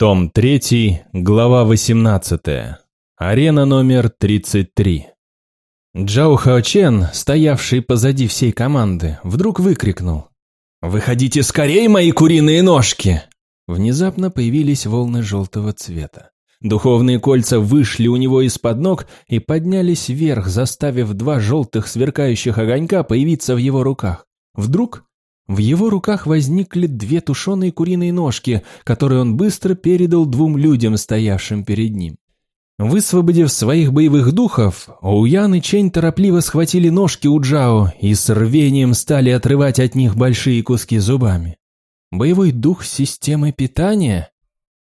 Том 3, глава 18. Арена номер 33. Джао Хаочен, стоявший позади всей команды, вдруг выкрикнул. «Выходите скорее, мои куриные ножки!» Внезапно появились волны желтого цвета. Духовные кольца вышли у него из-под ног и поднялись вверх, заставив два желтых сверкающих огонька появиться в его руках. Вдруг в его руках возникли две тушеные куриные ножки, которые он быстро передал двум людям, стоявшим перед ним. Высвободив своих боевых духов, Оуян и Чень торопливо схватили ножки у Джао и с рвением стали отрывать от них большие куски зубами. Боевой дух системы питания?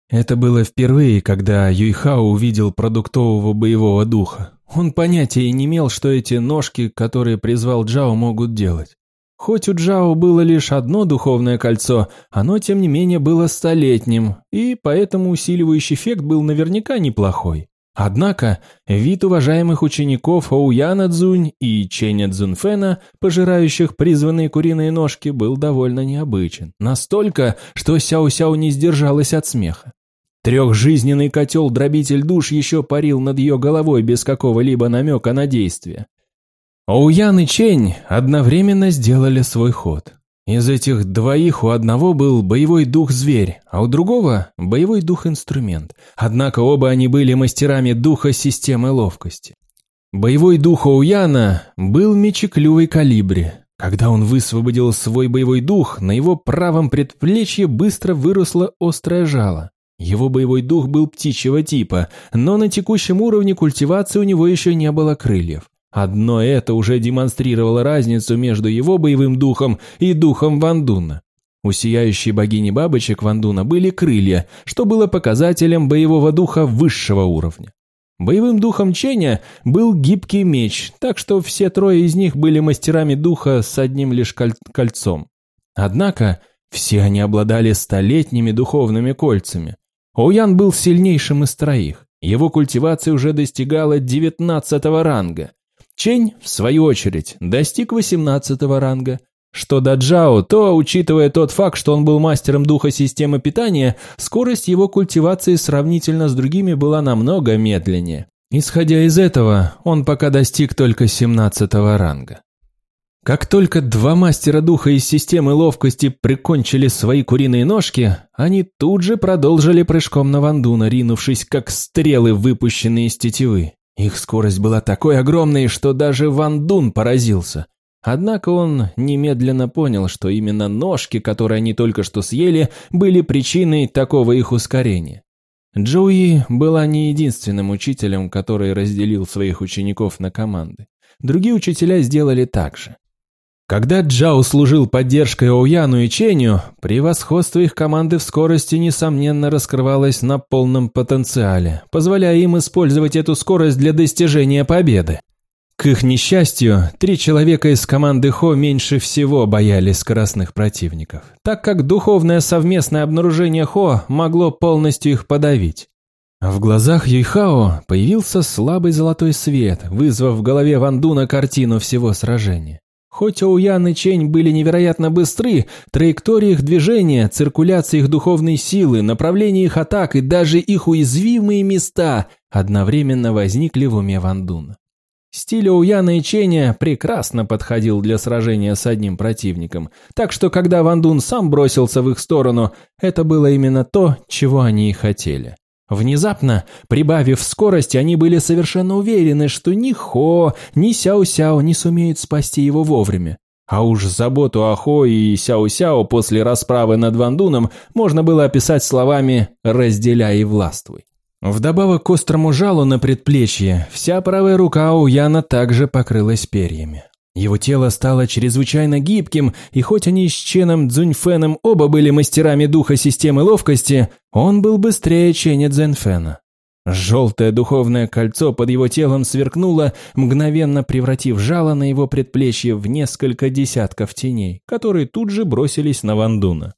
Это было впервые, когда Юйхао увидел продуктового боевого духа. Он понятия не имел, что эти ножки, которые призвал Джао, могут делать. Хоть у Джао было лишь одно духовное кольцо, оно, тем не менее, было столетним, и поэтому усиливающий эффект был наверняка неплохой. Однако, вид уважаемых учеников Оуяна Цзунь и Ченя Цзунфена, пожирающих призванные куриные ножки, был довольно необычен. Настолько, что Сяо-Сяо не сдержалась от смеха. Трехжизненный котел-дробитель душ еще парил над ее головой без какого-либо намека на действие. Оуян и Чень одновременно сделали свой ход. Из этих двоих у одного был боевой дух-зверь, а у другого – боевой дух-инструмент. Однако оба они были мастерами духа системы ловкости. Боевой дух Оуяна был мечеклювый калибри. Когда он высвободил свой боевой дух, на его правом предплечье быстро выросло острое жало. Его боевой дух был птичьего типа, но на текущем уровне культивации у него еще не было крыльев. Одно это уже демонстрировало разницу между его боевым духом и духом Вандуна. У сияющей богини бабочек Вандуна были крылья, что было показателем боевого духа высшего уровня. Боевым духом Ченя был гибкий меч, так что все трое из них были мастерами духа с одним лишь коль кольцом. Однако все они обладали столетними духовными кольцами. Оуян был сильнейшим из троих. Его культивация уже достигала девятнадцатого ранга. Чень, в свою очередь, достиг 18 ранга. Что до Джао, то, учитывая тот факт, что он был мастером духа системы питания, скорость его культивации сравнительно с другими была намного медленнее. Исходя из этого, он пока достиг только 17 ранга. Как только два мастера духа из системы ловкости прикончили свои куриные ножки, они тут же продолжили прыжком на Вандуна, ринувшись как стрелы, выпущенные из тетивы. Их скорость была такой огромной, что даже Ван Дун поразился. Однако он немедленно понял, что именно ножки, которые они только что съели, были причиной такого их ускорения. Джоуи была не единственным учителем, который разделил своих учеников на команды. Другие учителя сделали так же. Когда Джао служил поддержкой Оуяну и Ченю, превосходство их команды в скорости, несомненно, раскрывалось на полном потенциале, позволяя им использовать эту скорость для достижения победы. К их несчастью, три человека из команды Хо меньше всего боялись скоростных противников, так как духовное совместное обнаружение Хо могло полностью их подавить. В глазах Юйхао появился слабый золотой свет, вызвав в голове Вандуна картину всего сражения. Хоть Оуян и Чень были невероятно быстры, траектория их движения, циркуляция их духовной силы, направление их атак и даже их уязвимые места одновременно возникли в уме Вандуна. Стиль Оуяна и Ченя прекрасно подходил для сражения с одним противником, так что когда Вандун сам бросился в их сторону, это было именно то, чего они и хотели. Внезапно, прибавив скорость, они были совершенно уверены, что ни Хо, ни Сяо-Сяо не сумеют спасти его вовремя. А уж заботу о Хо и Сяо-Сяо после расправы над Вандуном можно было описать словами «разделяй и властвуй». Вдобавок к острому жалу на предплечье, вся правая рука у Яна также покрылась перьями. Его тело стало чрезвычайно гибким, и хоть они с Ченом Цзуньфеном оба были мастерами духа системы ловкости, он был быстрее Ченя Цзэньфена. Желтое духовное кольцо под его телом сверкнуло, мгновенно превратив жало на его предплечье в несколько десятков теней, которые тут же бросились на Вандуна.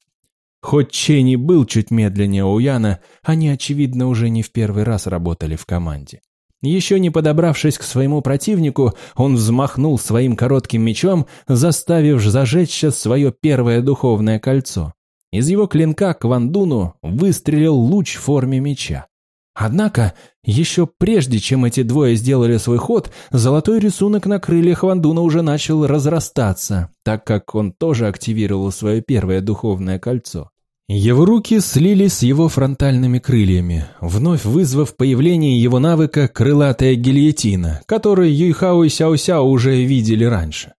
Хоть Ченни был чуть медленнее Уяна, они, очевидно, уже не в первый раз работали в команде. Еще не подобравшись к своему противнику, он взмахнул своим коротким мечом, заставив зажечься свое первое духовное кольцо. Из его клинка к Вандуну выстрелил луч в форме меча. Однако, еще прежде, чем эти двое сделали свой ход, золотой рисунок на крыльях Вандуна уже начал разрастаться, так как он тоже активировал свое первое духовное кольцо. Его руки слились с его фронтальными крыльями, вновь вызвав появление его навыка «крылатая гильотина», который Юйхао и Сяо-Сяо уже видели раньше.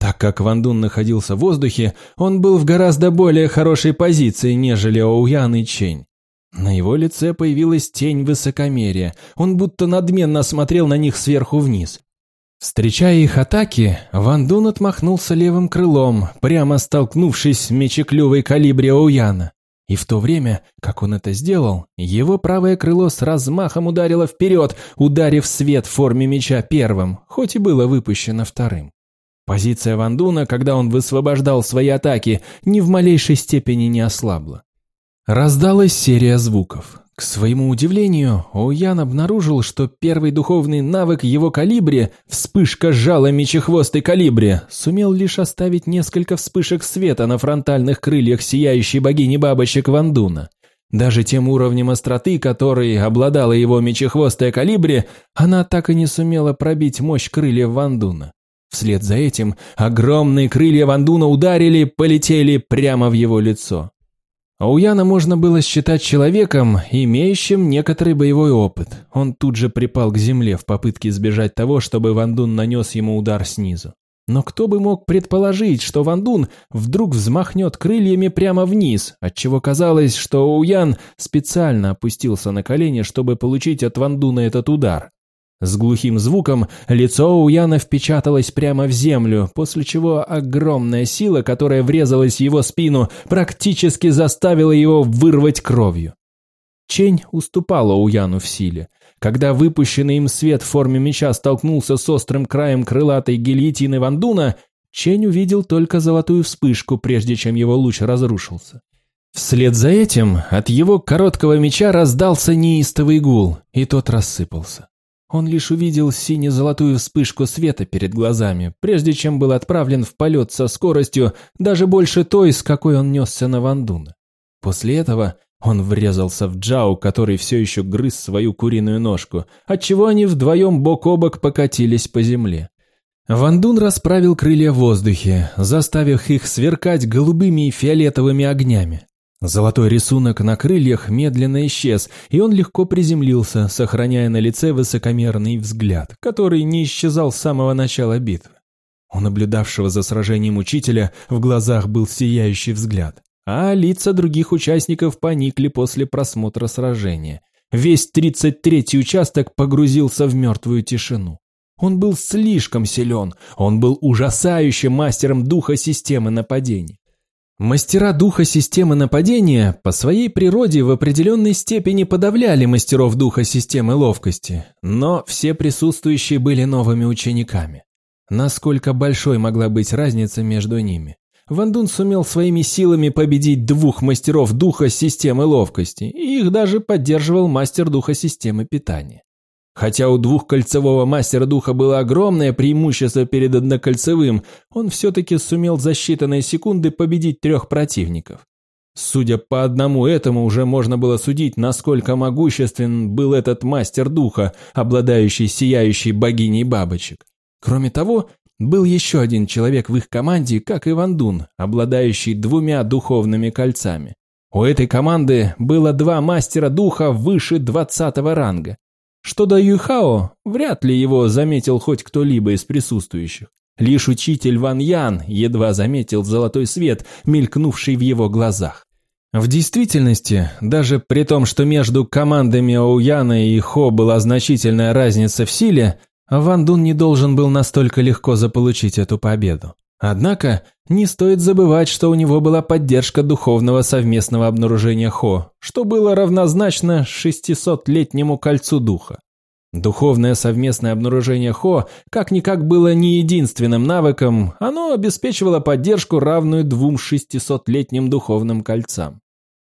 Так как Ван Дун находился в воздухе, он был в гораздо более хорошей позиции, нежели Оуян и Чень. На его лице появилась тень высокомерия, он будто надменно смотрел на них сверху вниз. Встречая их атаки, Ван Дун отмахнулся левым крылом, прямо столкнувшись с мечеклювой калибре Оуяна. И в то время, как он это сделал, его правое крыло с размахом ударило вперед, ударив свет в форме меча первым, хоть и было выпущено вторым. Позиция Вандуна, когда он высвобождал свои атаки, ни в малейшей степени не ослабла. Раздалась серия звуков. К своему удивлению, Оуян обнаружил, что первый духовный навык его калибре, вспышка жала мечехвостой калибре, сумел лишь оставить несколько вспышек света на фронтальных крыльях сияющей богини бабочек Вандуна. Даже тем уровнем остроты, который обладала его мечехвостая калибре, она так и не сумела пробить мощь крыльев Вандуна. Вслед за этим огромные крылья Вандуна ударили, полетели прямо в его лицо. Ауяна можно было считать человеком, имеющим некоторый боевой опыт. Он тут же припал к земле в попытке избежать того, чтобы Вандун нанес ему удар снизу. Но кто бы мог предположить, что Вандун вдруг взмахнет крыльями прямо вниз, отчего казалось, что Оуян специально опустился на колени, чтобы получить от Вандуна этот удар. С глухим звуком лицо у Яна впечаталось прямо в землю, после чего огромная сила, которая врезалась в его спину, практически заставила его вырвать кровью. Чень уступала Уяну в силе. Когда выпущенный им свет в форме меча столкнулся с острым краем крылатой гильотины Вандуна, Чень увидел только золотую вспышку, прежде чем его луч разрушился. Вслед за этим от его короткого меча раздался неистовый гул, и тот рассыпался. Он лишь увидел сине-золотую вспышку света перед глазами, прежде чем был отправлен в полет со скоростью даже больше той, с какой он несся на Вандуна. После этого он врезался в Джау, который все еще грыз свою куриную ножку, отчего они вдвоем бок о бок покатились по земле. Вандун расправил крылья в воздухе, заставив их сверкать голубыми и фиолетовыми огнями. Золотой рисунок на крыльях медленно исчез, и он легко приземлился, сохраняя на лице высокомерный взгляд, который не исчезал с самого начала битвы. У наблюдавшего за сражением учителя в глазах был сияющий взгляд, а лица других участников поникли после просмотра сражения. Весь 33-й участок погрузился в мертвую тишину. Он был слишком силен, он был ужасающим мастером духа системы нападений. Мастера духа системы нападения по своей природе в определенной степени подавляли мастеров духа системы ловкости, но все присутствующие были новыми учениками. Насколько большой могла быть разница между ними? Ван Дун сумел своими силами победить двух мастеров духа системы ловкости, и их даже поддерживал мастер духа системы питания. Хотя у двухкольцевого мастера духа было огромное преимущество перед однокольцевым, он все-таки сумел за считанные секунды победить трех противников. Судя по одному этому, уже можно было судить, насколько могуществен был этот мастер духа, обладающий сияющей богиней бабочек. Кроме того, был еще один человек в их команде, как Иван Дун, обладающий двумя духовными кольцами. У этой команды было два мастера духа выше двадцатого ранга. Что до Юйхао, вряд ли его заметил хоть кто-либо из присутствующих. Лишь учитель Ван Ян едва заметил золотой свет, мелькнувший в его глазах. В действительности, даже при том, что между командами Оуяна и Хо была значительная разница в силе, Ван Дун не должен был настолько легко заполучить эту победу. Однако, не стоит забывать, что у него была поддержка духовного совместного обнаружения Хо, что было равнозначно 600-летнему кольцу духа. Духовное совместное обнаружение Хо как-никак было не единственным навыком, оно обеспечивало поддержку, равную двум 600-летним духовным кольцам.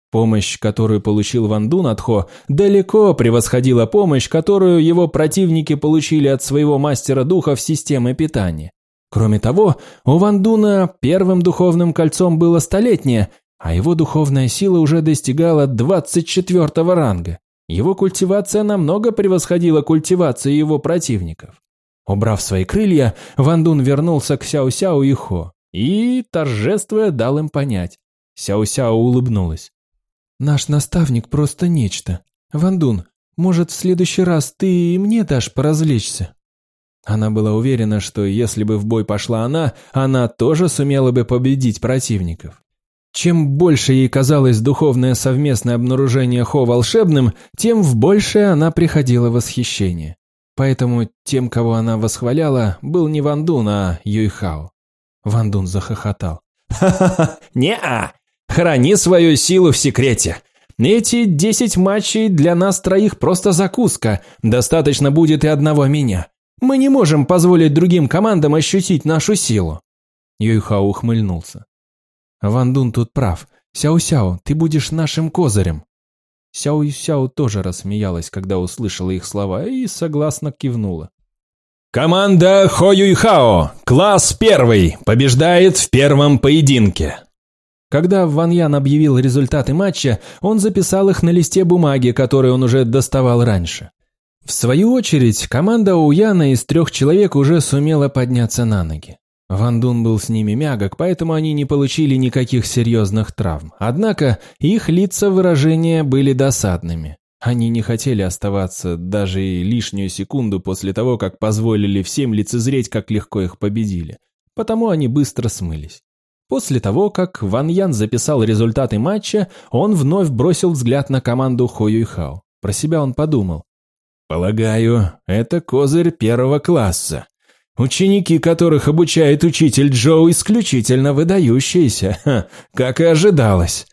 Помощь, которую получил Ван Дун от Хо, далеко превосходила помощь, которую его противники получили от своего мастера духа в системе питания. Кроме того, у Вандуна первым духовным кольцом было столетнее, а его духовная сила уже достигала 24 ранга. Его культивация намного превосходила культивацию его противников. Убрав свои крылья, Ван Дун вернулся к Сяо-Сяо и Хо и, торжествуя, дал им понять. Сяо-Сяо улыбнулась. «Наш наставник просто нечто. Ван Дун, может, в следующий раз ты и мне дашь поразвлечься?» Она была уверена, что если бы в бой пошла она, она тоже сумела бы победить противников. Чем больше ей казалось духовное совместное обнаружение Хо волшебным, тем в большее она приходила восхищение. Поэтому тем, кого она восхваляла, был не Ван Дун, а Юйхао. Ван Дун захохотал. «Ха-ха-ха, не-а! Храни свою силу в секрете. Эти десять матчей для нас троих просто закуска, достаточно будет и одного меня. Мы не можем позволить другим командам ощутить нашу силу». Юйхао ухмыльнулся. Ван Дун тут прав. Сяо-Сяо, ты будешь нашим козырем. Сяо-Сяо тоже рассмеялась, когда услышала их слова, и согласно кивнула. «Команда Хо Юйхао, класс первый, побеждает в первом поединке!» Когда Ван Ян объявил результаты матча, он записал их на листе бумаги, который он уже доставал раньше. В свою очередь, команда Уяна из трех человек уже сумела подняться на ноги. Ван Дун был с ними мягок, поэтому они не получили никаких серьезных травм. Однако их лица выражения были досадными. Они не хотели оставаться даже и лишнюю секунду после того, как позволили всем лицезреть, как легко их победили. Потому они быстро смылись. После того, как Ван Ян записал результаты матча, он вновь бросил взгляд на команду Хо Юйхао. Про себя он подумал. «Полагаю, это козырь первого класса. Ученики, которых обучает учитель Джоу, исключительно выдающиеся, как и ожидалось.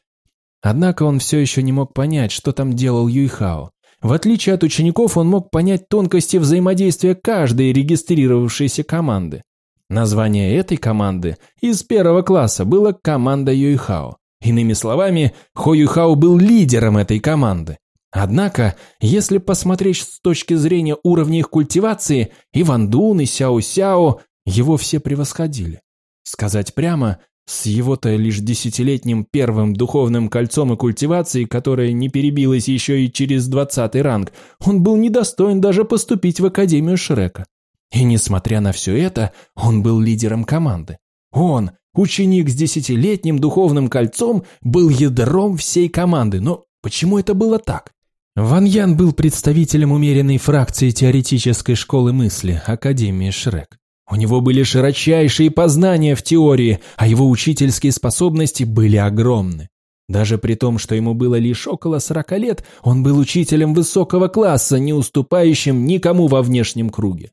Однако он все еще не мог понять, что там делал Юйхао. В отличие от учеников, он мог понять тонкости взаимодействия каждой регистрировавшейся команды. Название этой команды из первого класса было «Команда Юйхао». Иными словами, Хо Юйхао был лидером этой команды. Однако, если посмотреть с точки зрения уровня их культивации, и Ван Дун, и Сяо Сяо его все превосходили. Сказать прямо, с его-то лишь десятилетним первым духовным кольцом и культивацией, которая не перебилась еще и через двадцатый ранг, он был недостоин даже поступить в Академию Шрека. И несмотря на все это, он был лидером команды. Он, ученик с десятилетним духовным кольцом, был ядром всей команды. Но почему это было так? Ван Ян был представителем умеренной фракции теоретической школы мысли Академии Шрек. У него были широчайшие познания в теории, а его учительские способности были огромны. Даже при том, что ему было лишь около 40 лет, он был учителем высокого класса, не уступающим никому во внешнем круге.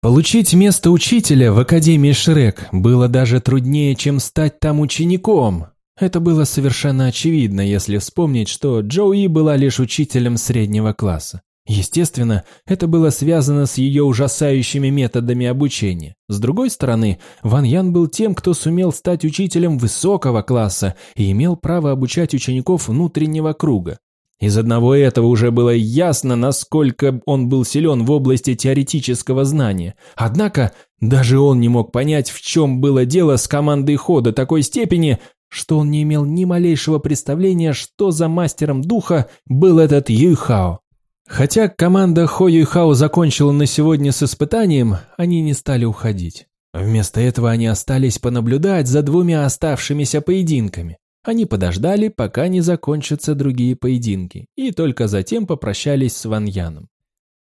Получить место учителя в Академии Шрек было даже труднее, чем стать там учеником, это было совершенно очевидно, если вспомнить, что Джоуи была лишь учителем среднего класса. Естественно, это было связано с ее ужасающими методами обучения. С другой стороны, Ван Ян был тем, кто сумел стать учителем высокого класса и имел право обучать учеников внутреннего круга. Из одного этого уже было ясно, насколько он был силен в области теоретического знания. Однако, даже он не мог понять, в чем было дело с командой хода такой степени, что он не имел ни малейшего представления, что за мастером духа был этот Юйхао. Хотя команда Хо Юйхао закончила на сегодня с испытанием, они не стали уходить. Вместо этого они остались понаблюдать за двумя оставшимися поединками. Они подождали, пока не закончатся другие поединки, и только затем попрощались с Ван Яном.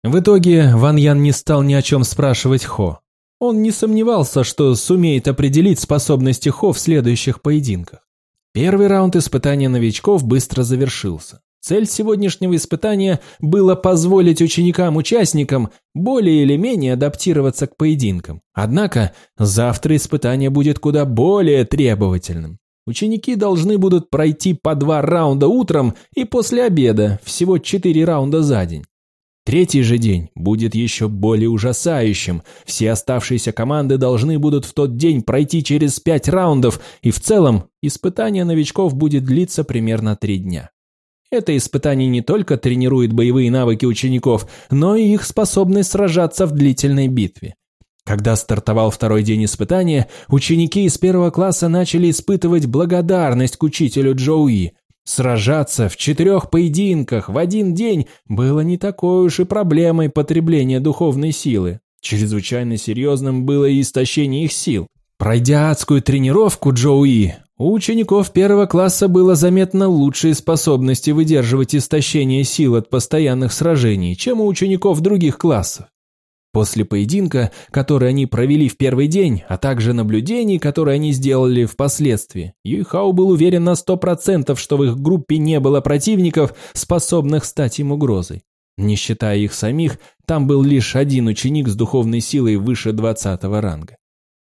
В итоге Ван Ян не стал ни о чем спрашивать Хо. Он не сомневался, что сумеет определить способности Хо в следующих поединках. Первый раунд испытания новичков быстро завершился. Цель сегодняшнего испытания было позволить ученикам-участникам более или менее адаптироваться к поединкам. Однако завтра испытание будет куда более требовательным. Ученики должны будут пройти по два раунда утром и после обеда, всего четыре раунда за день. Третий же день будет еще более ужасающим. Все оставшиеся команды должны будут в тот день пройти через пять раундов, и в целом испытание новичков будет длиться примерно три дня. Это испытание не только тренирует боевые навыки учеников, но и их способность сражаться в длительной битве. Когда стартовал второй день испытания, ученики из первого класса начали испытывать благодарность к учителю Джоуи. Сражаться в четырех поединках в один день было не такой уж и проблемой потребления духовной силы. Чрезвычайно серьезным было и истощение их сил. Пройдя адскую тренировку Джоуи, у учеников первого класса было заметно лучшие способности выдерживать истощение сил от постоянных сражений, чем у учеников других классов. После поединка, который они провели в первый день, а также наблюдений, которые они сделали впоследствии, Юйхао был уверен на сто процентов, что в их группе не было противников, способных стать им угрозой. Не считая их самих, там был лишь один ученик с духовной силой выше 20 ранга.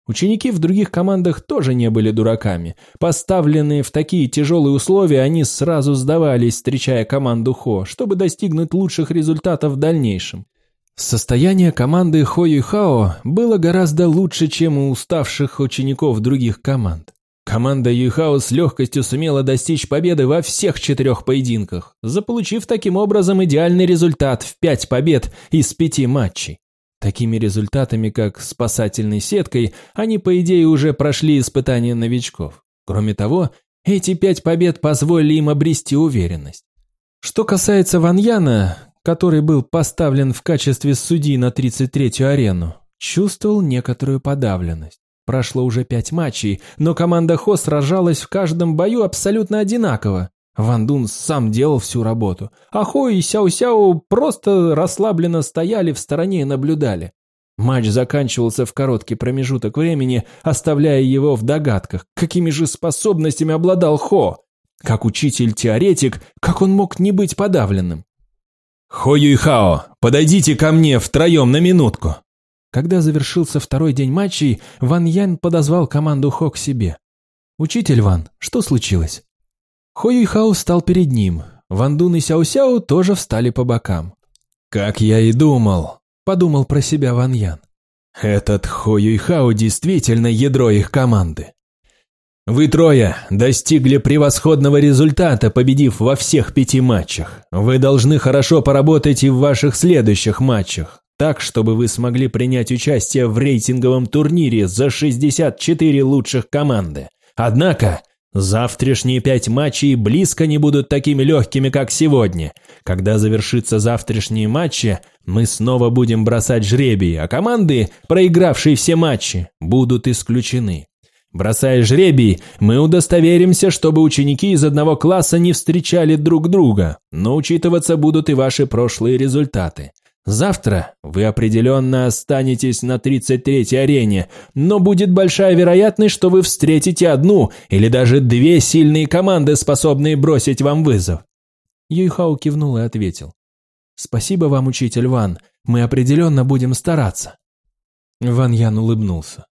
Ученики в других командах тоже не были дураками. Поставленные в такие тяжелые условия, они сразу сдавались, встречая команду Хо, чтобы достигнуть лучших результатов в дальнейшем. Состояние команды Хо Юйхао было гораздо лучше, чем у уставших учеников других команд. Команда Юйхао с легкостью сумела достичь победы во всех четырех поединках, заполучив таким образом идеальный результат в пять побед из пяти матчей. Такими результатами, как спасательной сеткой, они, по идее, уже прошли испытания новичков. Кроме того, эти пять побед позволили им обрести уверенность. Что касается Ваньяна, который был поставлен в качестве судьи на 33-ю арену, чувствовал некоторую подавленность. Прошло уже пять матчей, но команда Хо сражалась в каждом бою абсолютно одинаково. Ван Дун сам делал всю работу, а Хо и Сяо-Сяо просто расслабленно стояли в стороне и наблюдали. Матч заканчивался в короткий промежуток времени, оставляя его в догадках, какими же способностями обладал Хо. Как учитель-теоретик, как он мог не быть подавленным? «Хо Юйхао, подойдите ко мне втроем на минутку!» Когда завершился второй день матчей, Ван Ян подозвал команду Хо к себе. «Учитель Ван, что случилось?» Хо Юйхао встал перед ним. Ван Дун и Сяо Сяо тоже встали по бокам. «Как я и думал», – подумал про себя Ван Ян. «Этот Хо Юйхао действительно ядро их команды. Вы трое достигли превосходного результата, победив во всех пяти матчах. Вы должны хорошо поработать и в ваших следующих матчах, так, чтобы вы смогли принять участие в рейтинговом турнире за 64 лучших команды. Однако, завтрашние пять матчей близко не будут такими легкими, как сегодня. Когда завершится завтрашние матчи, мы снова будем бросать жребий, а команды, проигравшие все матчи, будут исключены. Бросая жребий, мы удостоверимся, чтобы ученики из одного класса не встречали друг друга, но учитываться будут и ваши прошлые результаты. Завтра вы определенно останетесь на 33-й арене, но будет большая вероятность, что вы встретите одну или даже две сильные команды, способные бросить вам вызов. Юйхау кивнул и ответил. «Спасибо вам, учитель Ван, мы определенно будем стараться». Ван Ян улыбнулся.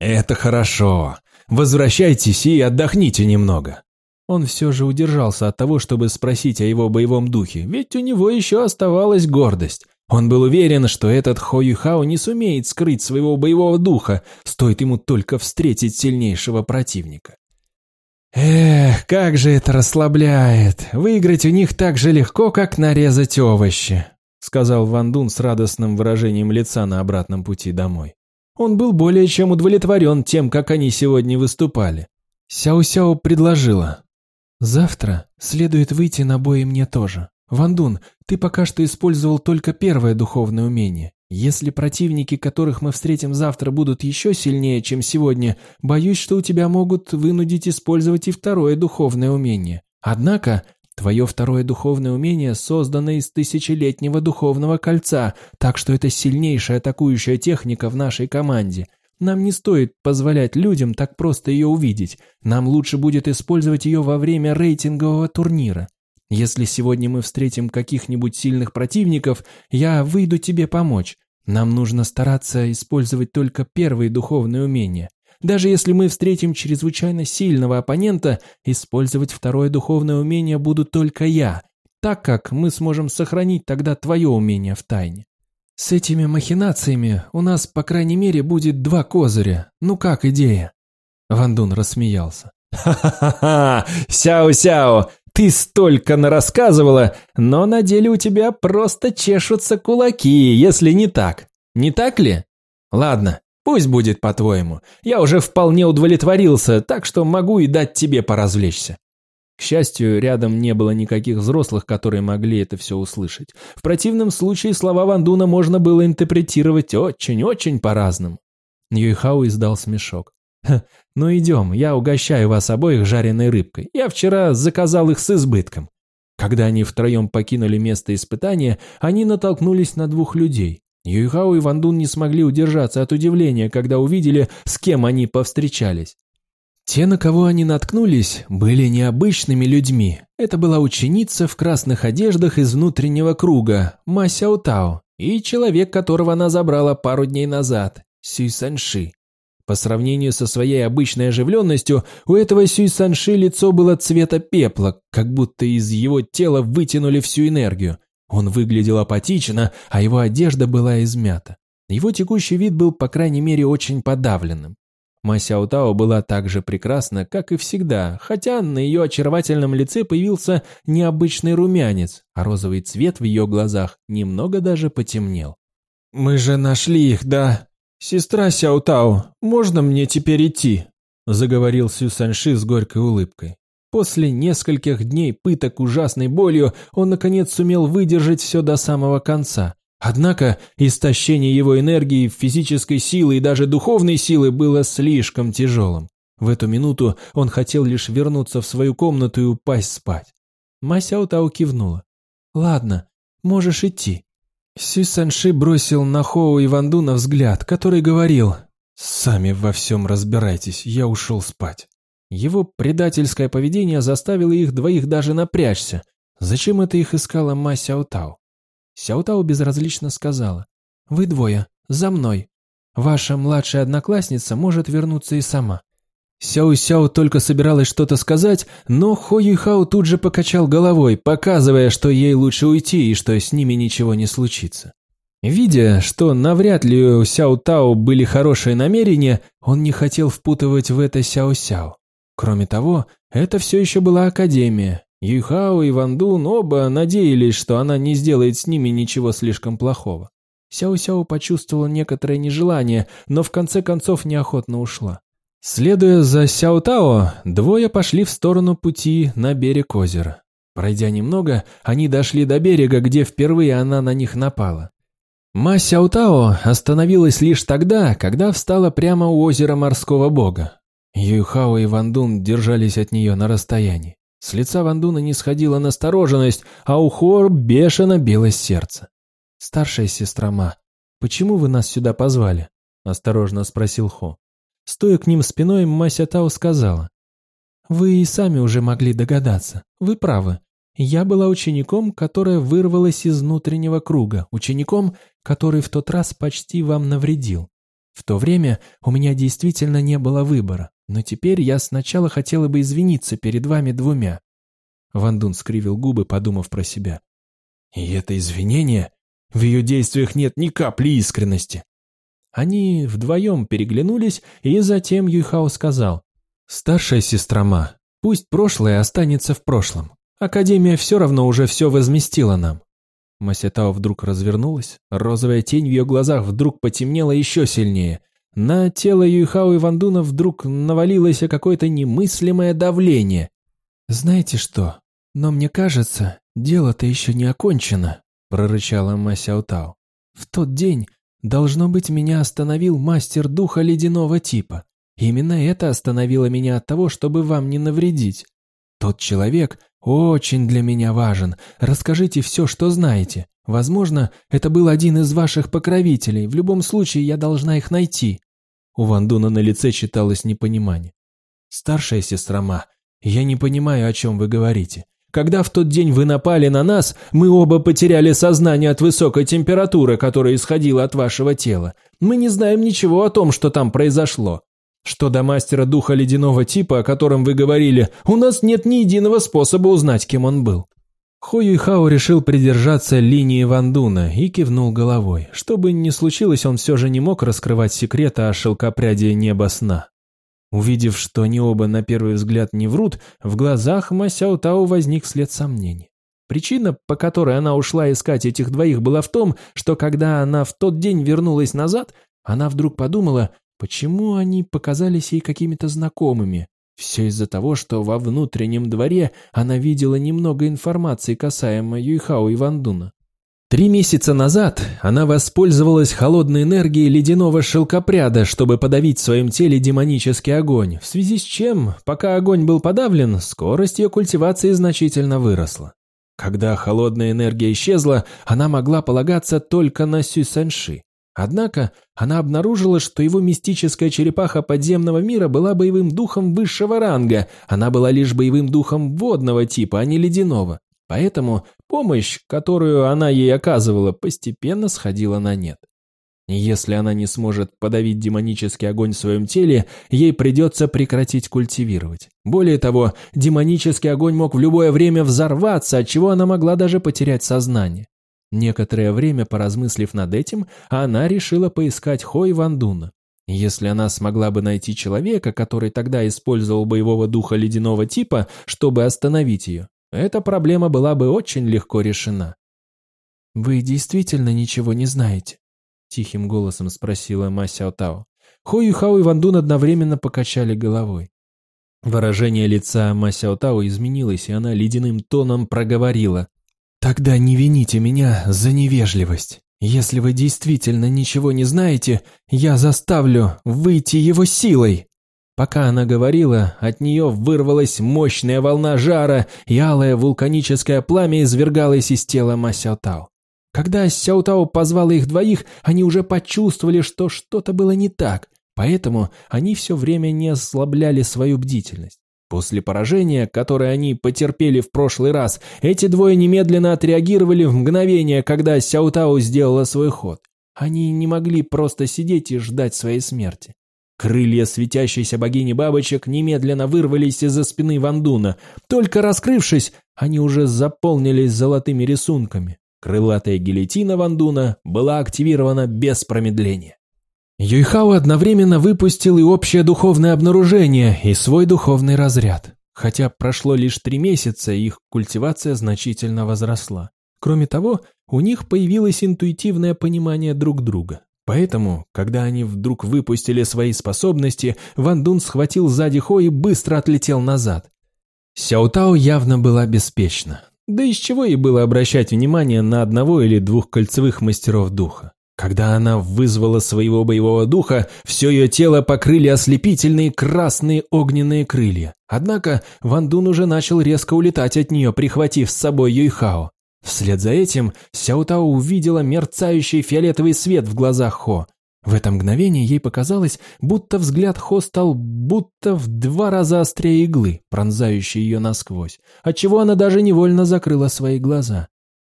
«Это хорошо. Возвращайтесь и отдохните немного». Он все же удержался от того, чтобы спросить о его боевом духе, ведь у него еще оставалась гордость. Он был уверен, что этот Хо Юхао не сумеет скрыть своего боевого духа, стоит ему только встретить сильнейшего противника. «Эх, как же это расслабляет! Выиграть у них так же легко, как нарезать овощи», сказал Ван Дун с радостным выражением лица на обратном пути домой. Он был более чем удовлетворен тем, как они сегодня выступали. Сяо-Сяо предложила. «Завтра следует выйти на бой мне тоже. Вандун, ты пока что использовал только первое духовное умение. Если противники, которых мы встретим завтра, будут еще сильнее, чем сегодня, боюсь, что у тебя могут вынудить использовать и второе духовное умение. Однако, Твое второе духовное умение создано из тысячелетнего духовного кольца, так что это сильнейшая атакующая техника в нашей команде. Нам не стоит позволять людям так просто ее увидеть. Нам лучше будет использовать ее во время рейтингового турнира. Если сегодня мы встретим каких-нибудь сильных противников, я выйду тебе помочь. Нам нужно стараться использовать только первые духовные умения. Даже если мы встретим чрезвычайно сильного оппонента, использовать второе духовное умение буду только я, так как мы сможем сохранить тогда твое умение в тайне. С этими махинациями у нас, по крайней мере, будет два козыря. Ну как идея?» Вандун рассмеялся. «Ха-ха-ха! Сяо-сяо! Ты столько нарассказывала, но на деле у тебя просто чешутся кулаки, если не так. Не так ли? Ладно, Пусть будет по-твоему. Я уже вполне удовлетворился, так что могу и дать тебе поразвлечься. К счастью, рядом не было никаких взрослых, которые могли это все услышать. В противном случае слова Вандуна можно было интерпретировать очень-очень по-разному. Юйхао издал смешок. «Ну идем, я угощаю вас обоих жареной рыбкой. Я вчера заказал их с избытком». Когда они втроем покинули место испытания, они натолкнулись на двух людей. Юйхао и Вандун не смогли удержаться от удивления, когда увидели, с кем они повстречались. Те, на кого они наткнулись, были необычными людьми. Это была ученица в красных одеждах из внутреннего круга, Ма Сяотао, и человек, которого она забрала пару дней назад, Сюй Санши. По сравнению со своей обычной оживленностью, у этого Сюй Санши лицо было цвета пепла, как будто из его тела вытянули всю энергию. Он выглядел апатично, а его одежда была измята. Его текущий вид был, по крайней мере, очень подавленным. Мася Утао была так же прекрасна, как и всегда, хотя на ее очаровательном лице появился необычный румянец, а розовый цвет в ее глазах немного даже потемнел. «Мы же нашли их, да? Сестра Сяутао, можно мне теперь идти?» заговорил Сю Санши с горькой улыбкой. После нескольких дней пыток ужасной болью он наконец сумел выдержать все до самого конца. Однако истощение его энергии, физической силы и даже духовной силы было слишком тяжелым. В эту минуту он хотел лишь вернуться в свою комнату и упасть спать. Масяо Тао кивнула. «Ладно, можешь идти». Си Санши бросил на Хоу и Вандуна взгляд, который говорил «Сами во всем разбирайтесь, я ушел спать». Его предательское поведение заставило их двоих даже напрячься. Зачем это их искала Ма Сяотао? Сяотао безразлично сказала. «Вы двое, за мной. Ваша младшая одноклассница может вернуться и сама». Сяо-Сяо только собиралась что-то сказать, но Хо Юйхао тут же покачал головой, показывая, что ей лучше уйти и что с ними ничего не случится. Видя, что навряд ли у Сяо Тао были хорошие намерения, он не хотел впутывать в это Сяо Сяо. Кроме того, это все еще была Академия. Юйхао и Ван Дун оба надеялись, что она не сделает с ними ничего слишком плохого. Сяо-Сяо почувствовала некоторое нежелание, но в конце концов неохотно ушла. Следуя за Сяо-Тао, двое пошли в сторону пути на берег озера. Пройдя немного, они дошли до берега, где впервые она на них напала. Ма Сяо-Тао остановилась лишь тогда, когда встала прямо у озера морского бога. Юйхао и Вандун держались от нее на расстоянии. С лица Вандуна не сходила настороженность, а у Хор бешено билось сердце. «Старшая сестра Ма, почему вы нас сюда позвали?» – осторожно спросил Хо. Стоя к ним спиной, Мася Тао сказала. «Вы и сами уже могли догадаться. Вы правы. Я была учеником, которая вырвалась из внутреннего круга, учеником, который в тот раз почти вам навредил. В то время у меня действительно не было выбора. Но теперь я сначала хотела бы извиниться перед вами двумя. Ван Дун скривил губы, подумав про себя. И это извинение? В ее действиях нет ни капли искренности. Они вдвоем переглянулись, и затем Юйхао сказал. «Старшая сестра Ма, пусть прошлое останется в прошлом. Академия все равно уже все возместила нам». Масятао вдруг развернулась, розовая тень в ее глазах вдруг потемнела еще сильнее, на тело Юйхао и Вандуна вдруг навалилось какое-то немыслимое давление. «Знаете что? Но мне кажется, дело-то еще не окончено», — прорычала Ма Сяотао. «В тот день, должно быть, меня остановил мастер духа ледяного типа. Именно это остановило меня от того, чтобы вам не навредить. Тот человек очень для меня важен. Расскажите все, что знаете. Возможно, это был один из ваших покровителей. В любом случае, я должна их найти». У Вандуна на лице читалось непонимание. «Старшая сестра Ма, я не понимаю, о чем вы говорите. Когда в тот день вы напали на нас, мы оба потеряли сознание от высокой температуры, которая исходила от вашего тела. Мы не знаем ничего о том, что там произошло. Что до мастера духа ледяного типа, о котором вы говорили, у нас нет ни единого способа узнать, кем он был. Хо Юйхао решил придержаться линии Вандуна и кивнул головой. Что бы ни случилось, он все же не мог раскрывать секреты о шелкопряде неба сна. Увидев, что они оба на первый взгляд не врут, в глазах Масяо Тао возник след сомнений. Причина, по которой она ушла искать этих двоих, была в том, что когда она в тот день вернулась назад, Она вдруг подумала, почему они показались ей какими-то знакомыми. Все из-за того, что во внутреннем дворе она видела немного информации касаемо Юйхао и Вандуна. Три месяца назад она воспользовалась холодной энергией ледяного шелкопряда, чтобы подавить в своем теле демонический огонь, в связи с чем, пока огонь был подавлен, скорость ее культивации значительно выросла. Когда холодная энергия исчезла, она могла полагаться только на Сюсанши. Однако она обнаружила, что его мистическая черепаха подземного мира была боевым духом высшего ранга, она была лишь боевым духом водного типа, а не ледяного. Поэтому помощь, которую она ей оказывала, постепенно сходила на нет. Если она не сможет подавить демонический огонь в своем теле, ей придется прекратить культивировать. Более того, демонический огонь мог в любое время взорваться, от чего она могла даже потерять сознание. Некоторое время поразмыслив над этим, она решила поискать Хой Вандуна. Если она смогла бы найти человека, который тогда использовал боевого духа ледяного типа, чтобы остановить ее, эта проблема была бы очень легко решена. «Вы действительно ничего не знаете?» — тихим голосом спросила Ма Сяотао. Хо Юхао и Ван Дун одновременно покачали головой. Выражение лица Ма Сяотао изменилось, и она ледяным тоном проговорила. «Тогда не вините меня за невежливость. Если вы действительно ничего не знаете, я заставлю выйти его силой». Пока она говорила, от нее вырвалась мощная волна жара, и алое вулканическое пламя извергалось из тела Ма Сяотао. Когда Сяутао позвала их двоих, они уже почувствовали, что что-то было не так, поэтому они все время не ослабляли свою бдительность. После поражения, которое они потерпели в прошлый раз, эти двое немедленно отреагировали в мгновение, когда Сяутао сделала свой ход. Они не могли просто сидеть и ждать своей смерти. Крылья светящейся богини бабочек немедленно вырвались из-за спины Вандуна. Только раскрывшись, они уже заполнились золотыми рисунками. Крылатая гильотина Вандуна была активирована без промедления. Юйхао одновременно выпустил и общее духовное обнаружение, и свой духовный разряд. Хотя прошло лишь три месяца, их культивация значительно возросла. Кроме того, у них появилось интуитивное понимание друг друга. Поэтому, когда они вдруг выпустили свои способности, Ван Дун схватил сзади Хо и быстро отлетел назад. Сяотао явно была беспечна. Да из чего ей было обращать внимание на одного или двух кольцевых мастеров духа? Когда она вызвала своего боевого духа, все ее тело покрыли ослепительные красные огненные крылья. Однако Ван Дун уже начал резко улетать от нее, прихватив с собой Юйхао. Вслед за этим Сяо Тао увидела мерцающий фиолетовый свет в глазах Хо. В это мгновение ей показалось, будто взгляд Хо стал будто в два раза острее иглы, пронзающей ее насквозь, отчего она даже невольно закрыла свои глаза.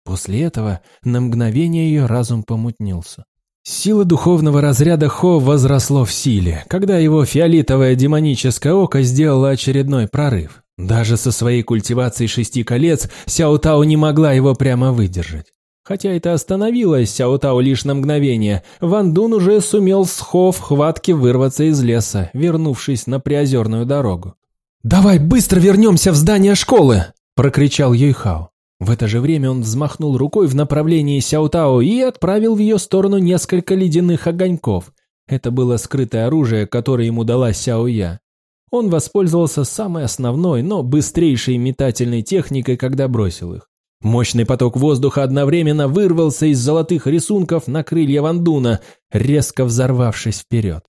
После этого на мгновение ее разум помутнился. Сила духовного разряда Хо возросло в силе, когда его фиолетовое демоническое око сделало очередной прорыв. Даже со своей культивацией шести колец Сяо Тао не могла его прямо выдержать. Хотя это остановилось Сяо Тао лишь на мгновение, Ван Дун уже сумел с Хо в хватке вырваться из леса, вернувшись на приозерную дорогу. «Давай быстро вернемся в здание школы!» – прокричал Юйхао. В это же время он взмахнул рукой в направлении Сяо Тао и отправил в ее сторону несколько ледяных огоньков. Это было скрытое оружие, которое ему дала Сяо Я. Он воспользовался самой основной, но быстрейшей метательной техникой, когда бросил их. Мощный поток воздуха одновременно вырвался из золотых рисунков на крылья Вандуна, резко взорвавшись вперед.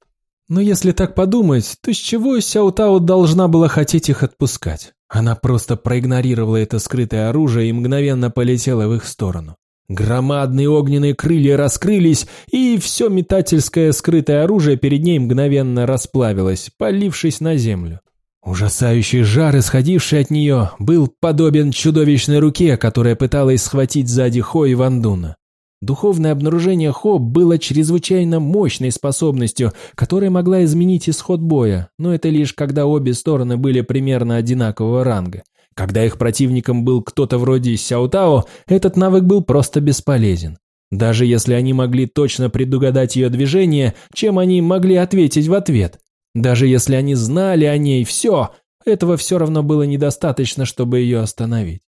Но если так подумать, то с чего Сяутао должна была хотеть их отпускать? Она просто проигнорировала это скрытое оружие и мгновенно полетела в их сторону. Громадные огненные крылья раскрылись, и все метательское скрытое оружие перед ней мгновенно расплавилось, полившись на землю. Ужасающий жар, исходивший от нее, был подобен чудовищной руке, которая пыталась схватить сзади Хо и Вандуна. Духовное обнаружение Хо было чрезвычайно мощной способностью, которая могла изменить исход боя, но это лишь когда обе стороны были примерно одинакового ранга. Когда их противником был кто-то вроде Сяотао, этот навык был просто бесполезен. Даже если они могли точно предугадать ее движение, чем они могли ответить в ответ? Даже если они знали о ней все, этого все равно было недостаточно, чтобы ее остановить.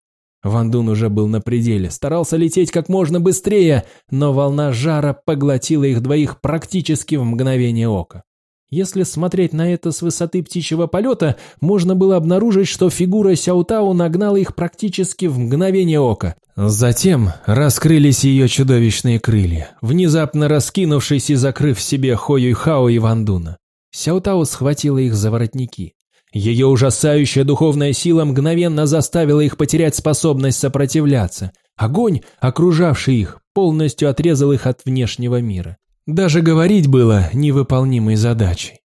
Ван Дун уже был на пределе, старался лететь как можно быстрее, но волна жара поглотила их двоих практически в мгновение ока. Если смотреть на это с высоты птичьего полета, можно было обнаружить, что фигура Сяутау нагнала их практически в мгновение ока. Затем раскрылись ее чудовищные крылья, внезапно раскинувшись и закрыв себе Хо Юйхао и Вандуна. Сяутау схватила их за воротники. Ее ужасающая духовная сила мгновенно заставила их потерять способность сопротивляться. Огонь, окружавший их, полностью отрезал их от внешнего мира. Даже говорить было невыполнимой задачей.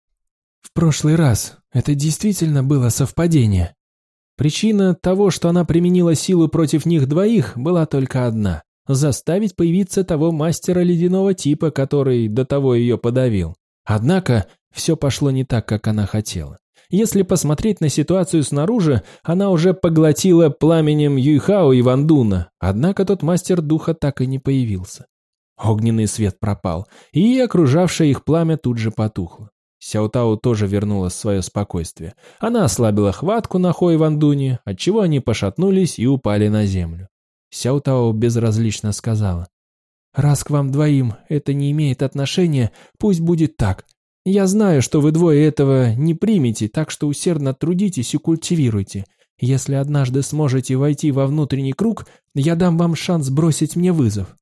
В прошлый раз это действительно было совпадение. Причина того, что она применила силу против них двоих, была только одна – заставить появиться того мастера ледяного типа, который до того ее подавил. Однако все пошло не так, как она хотела. Если посмотреть на ситуацию снаружи, она уже поглотила пламенем Юйхао и Вандуна, однако тот мастер духа так и не появился. Огненный свет пропал, и окружавшее их пламя тут же потухло. Сяутау тоже вернула свое спокойствие. Она ослабила хватку на Хой Вандуне, отчего они пошатнулись и упали на землю. Сяутау безразлично сказала. «Раз к вам двоим это не имеет отношения, пусть будет так. Я знаю, что вы двое этого не примете, так что усердно трудитесь и культивируйте. Если однажды сможете войти во внутренний круг, я дам вам шанс бросить мне вызов.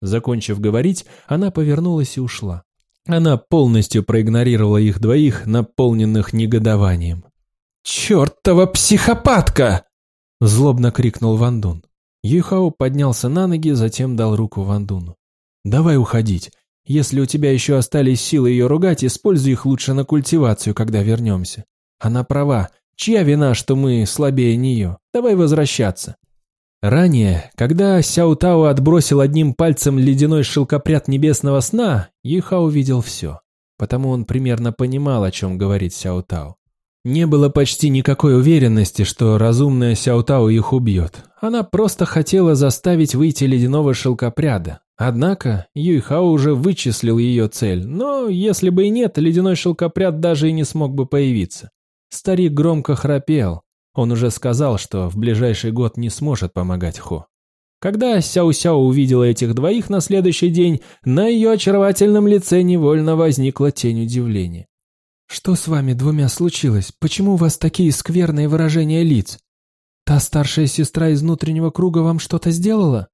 Закончив говорить, она повернулась и ушла. Она полностью проигнорировала их двоих, наполненных негодованием. «Чертова психопатка!» – злобно крикнул Вандун. Юхао поднялся на ноги, затем дал руку Вандуну. «Давай уходить. Если у тебя еще остались силы ее ругать, используй их лучше на культивацию, когда вернемся. Она права. Чья вина, что мы слабее нее? Давай возвращаться. Ранее, когда Сяо Тао отбросил одним пальцем ледяной шелкопряд небесного сна, Юха увидел все. Потому он примерно понимал, о чем говорит Сяо Тао. Не было почти никакой уверенности, что разумная Сяо Тао их убьет. Она просто хотела заставить выйти ледяного шелкопряда. Однако Юйхао уже вычислил ее цель, но если бы и нет, ледяной шелкопряд даже и не смог бы появиться. Старик громко храпел, он уже сказал, что в ближайший год не сможет помогать Хо. Когда Сяо-Сяо увидела этих двоих на следующий день, на ее очаровательном лице невольно возникла тень удивления. «Что с вами двумя случилось? Почему у вас такие скверные выражения лиц? Та старшая сестра из внутреннего круга вам что-то сделала?»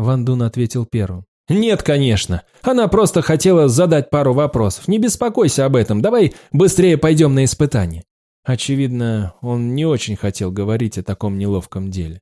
Ван Дун ответил первым. «Нет, конечно. Она просто хотела задать пару вопросов. Не беспокойся об этом. Давай быстрее пойдем на испытание». Очевидно, он не очень хотел говорить о таком неловком деле.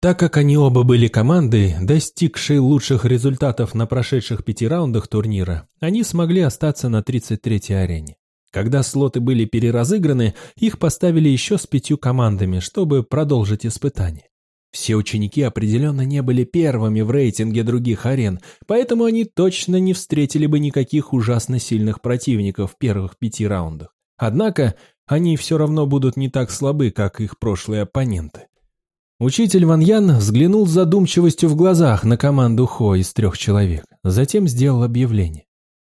Так как они оба были командой, достигшей лучших результатов на прошедших пяти раундах турнира, они смогли остаться на 33-й арене. Когда слоты были переразыграны, их поставили еще с пятью командами, чтобы продолжить испытание. Все ученики определенно не были первыми в рейтинге других арен, поэтому они точно не встретили бы никаких ужасно сильных противников в первых пяти раундах. Однако они все равно будут не так слабы, как их прошлые оппоненты. Учитель Ван Ян взглянул с задумчивостью в глазах на команду Хо из трех человек, затем сделал объявление.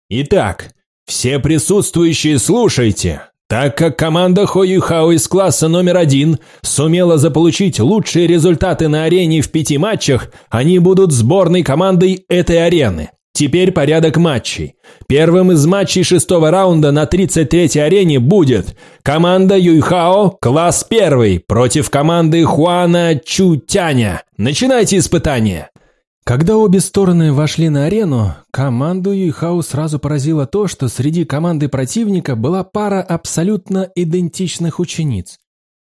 «Итак, все присутствующие слушайте!» Так как команда Хо Юхао из класса номер один сумела заполучить лучшие результаты на арене в пяти матчах, они будут сборной командой этой арены. Теперь порядок матчей. Первым из матчей шестого раунда на 33-й арене будет команда Юйхао, класс первый, против команды Хуана Чутяня. Начинайте испытание. Когда обе стороны вошли на арену, команду Юйхао сразу поразило то, что среди команды противника была пара абсолютно идентичных учениц.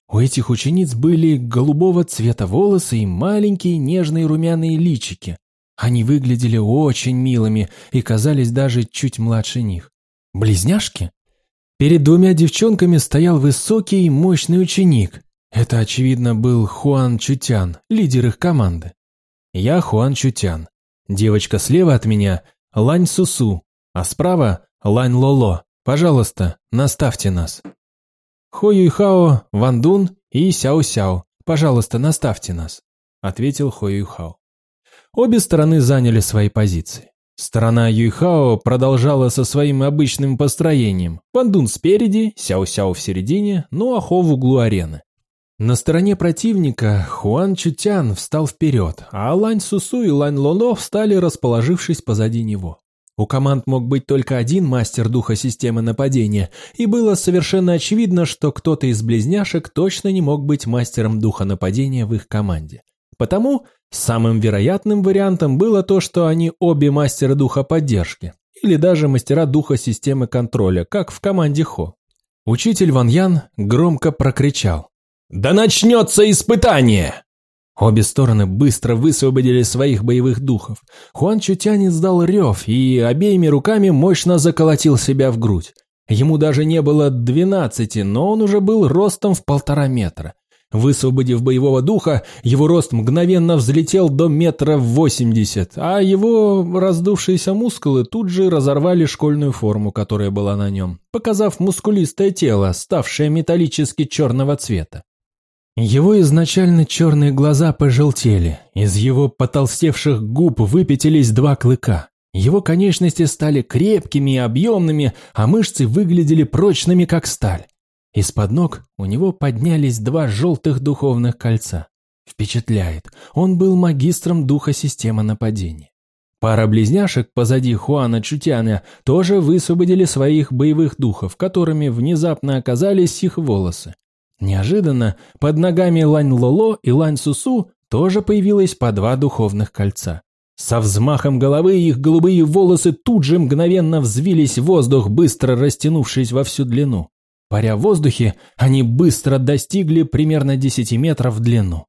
У этих учениц были голубого цвета волосы и маленькие нежные румяные личики. Они выглядели очень милыми и казались даже чуть младше них. Близняшки? Перед двумя девчонками стоял высокий и мощный ученик. Это, очевидно, был Хуан Чутян, лидер их команды. Я Хуан Чутян. Девочка слева от меня – Лань Сусу, а справа – Лань Лоло. Пожалуйста, наставьте нас. Хо Юйхао, Ван Дун и Сяо Сяо. Пожалуйста, наставьте нас, ответил Хо Юйхао. Обе стороны заняли свои позиции. Сторона Юйхао продолжала со своим обычным построением. Пандун спереди, Сяо-Сяо в середине, ну а Хо в углу арены. На стороне противника Хуан Чутян встал вперед, а Лань Сусу и Лань Лоло встали, расположившись позади него. У команд мог быть только один мастер духа системы нападения, и было совершенно очевидно, что кто-то из близняшек точно не мог быть мастером духа нападения в их команде. Потому самым вероятным вариантом было то, что они обе мастера духа поддержки, или даже мастера духа системы контроля, как в команде Хо. Учитель Ван Ян громко прокричал. «Да начнется испытание!» Обе стороны быстро высвободили своих боевых духов. Хуан Чутянь издал рев и обеими руками мощно заколотил себя в грудь. Ему даже не было двенадцати, но он уже был ростом в полтора метра. Высвободив боевого духа, его рост мгновенно взлетел до метра восемьдесят, а его раздувшиеся мускулы тут же разорвали школьную форму, которая была на нем, показав мускулистое тело, ставшее металлически черного цвета. Его изначально черные глаза пожелтели, из его потолстевших губ выпятились два клыка. Его конечности стали крепкими и объемными, а мышцы выглядели прочными, как сталь. Из-под ног у него поднялись два желтых духовных кольца. Впечатляет, он был магистром духа системы нападения. Пара близняшек позади Хуана Чутяна тоже высвободили своих боевых духов, которыми внезапно оказались их волосы. Неожиданно под ногами Лань Лоло и Лань Сусу тоже появилось по два духовных кольца. Со взмахом головы их голубые волосы тут же мгновенно взвились в воздух, быстро растянувшись во всю длину. Паря в воздухе, они быстро достигли примерно 10 метров в длину.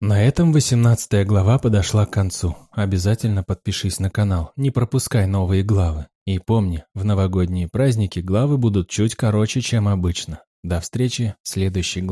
На этом 18 глава подошла к концу. Обязательно подпишись на канал, не пропускай новые главы. И помни, в новогодние праздники главы будут чуть короче, чем обычно. До встречи в следующей главе.